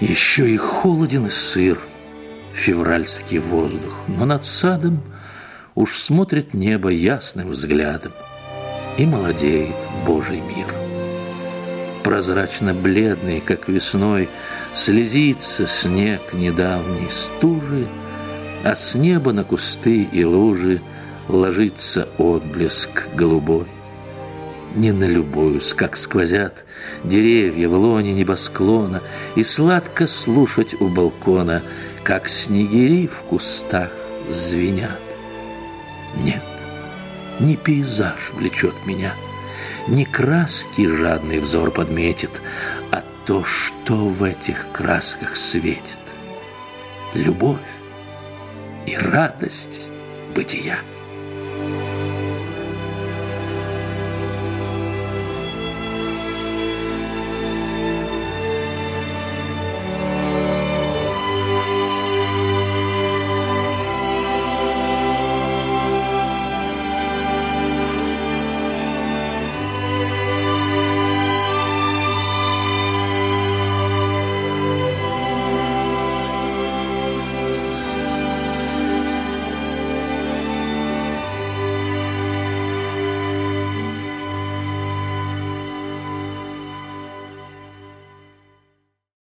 Еще и холоден и сыр февральский воздух, но над садом уж смотрит небо ясным взглядом, и молодеет Божий мир. Прозрачно-бледный, как весной, слезится снег недавней стужи, а с неба на кусты и лужи ложится отблеск голубой. Не налюбуюсь, как сквозят деревья в лоне небосклона, И сладко слушать у балкона, как снегири в кустах звенят. Нет, не пейзаж влечет меня, не краски жадный взор подметит, а то, что в этих красках светит. Любовь и радость бытия.